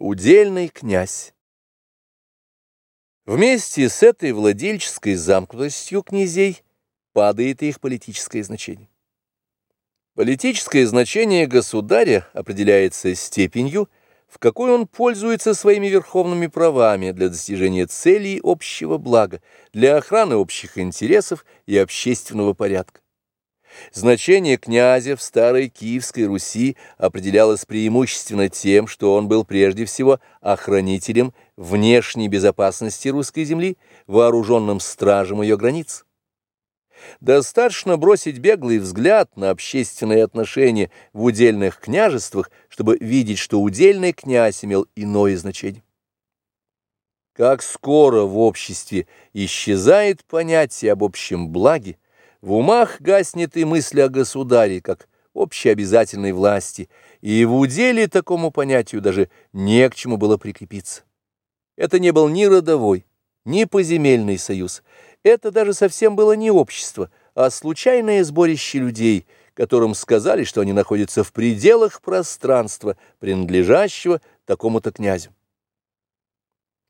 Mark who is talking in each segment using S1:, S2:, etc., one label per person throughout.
S1: Удельный князь. Вместе с этой владельческой замкнутостью князей падает и их политическое значение. Политическое значение государя определяется степенью, в какой он пользуется своими верховными правами для достижения целей общего блага, для охраны общих интересов и общественного порядка. Значение князя в старой Киевской Руси определялось преимущественно тем, что он был прежде всего охранителем внешней безопасности русской земли, вооруженным стражем ее границ. Достаточно бросить беглый взгляд на общественные отношения в удельных княжествах, чтобы видеть, что удельный князь имел иное значение. Как скоро в обществе исчезает понятие об общем благе, в умах гаснет и мысль о государе, как общеобязательной власти, и в уделе такому понятию даже не к чему было прикрепиться. Это не был ни родовой, ни поземельный союз, это даже совсем было не общество, а случайное сборище людей, которым сказали, что они находятся в пределах пространства, принадлежащего такому-то князю.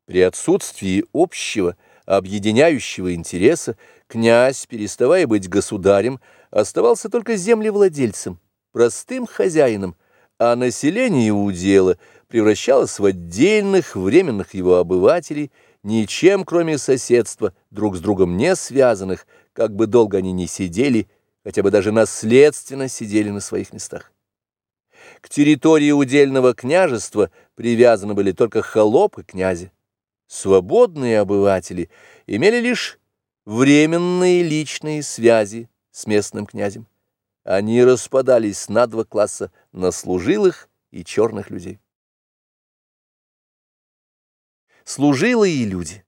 S1: При отсутствии общего, объединяющего интереса, князь, переставая быть государем, оставался только землевладельцем, простым хозяином, а население удела превращалось в отдельных временных его обывателей, ничем, кроме соседства, друг с другом не связанных, как бы долго они ни сидели, хотя бы даже наследственно сидели на своих местах. К территории удельного княжества привязаны были только холопы князя. Свободные обыватели имели лишь временные личные связи с местным князем. Они распадались на два класса, на служилых и черных людей. Служилые люди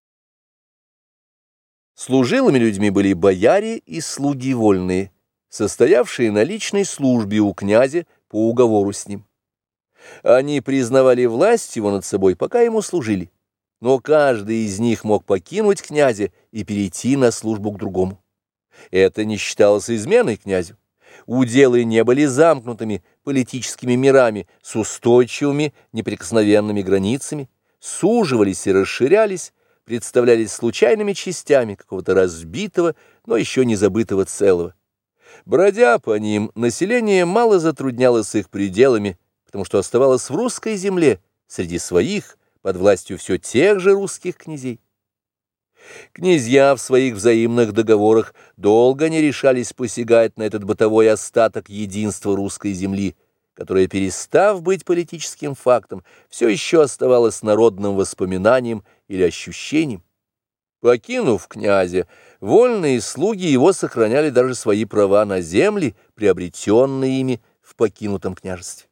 S1: Служилыми людьми были бояре и слуги вольные, состоявшие на личной службе у князя по уговору с ним. Они признавали власть его над собой, пока ему служили но каждый из них мог покинуть князя и перейти на службу к другому. Это не считалось изменой князю. Уделы не были замкнутыми политическими мирами с устойчивыми неприкосновенными границами, суживались и расширялись, представлялись случайными частями какого-то разбитого, но еще не забытого целого. Бродя по ним, население мало затруднялось их пределами, потому что оставалось в русской земле, среди своих, под властью все тех же русских князей. Князья в своих взаимных договорах долго не решались посягать на этот бытовой остаток единства русской земли, которое, перестав быть политическим фактом, все еще оставалось народным воспоминанием или ощущением. Покинув князя, вольные слуги его сохраняли даже свои права на земли, приобретенные ими в покинутом княжестве.